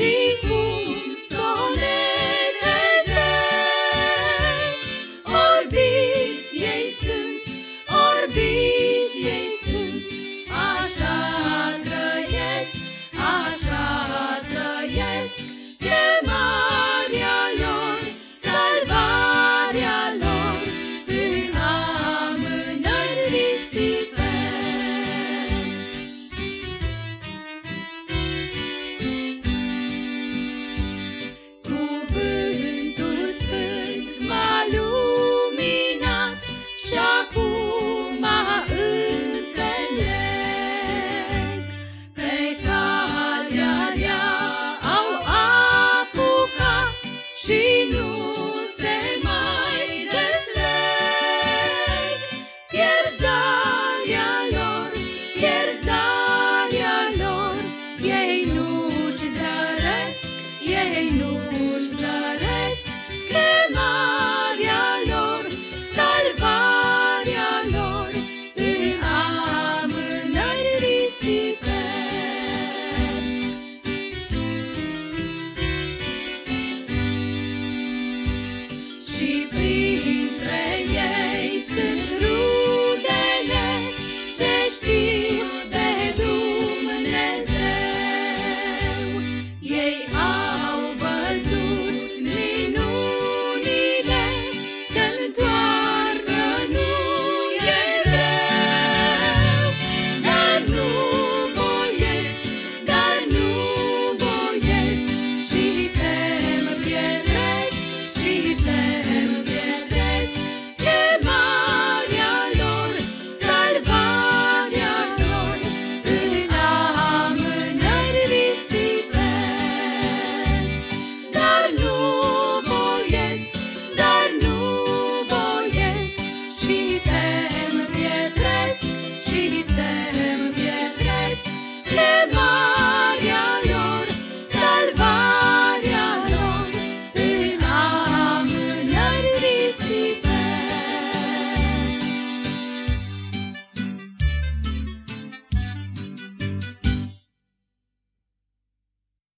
se apucat Prin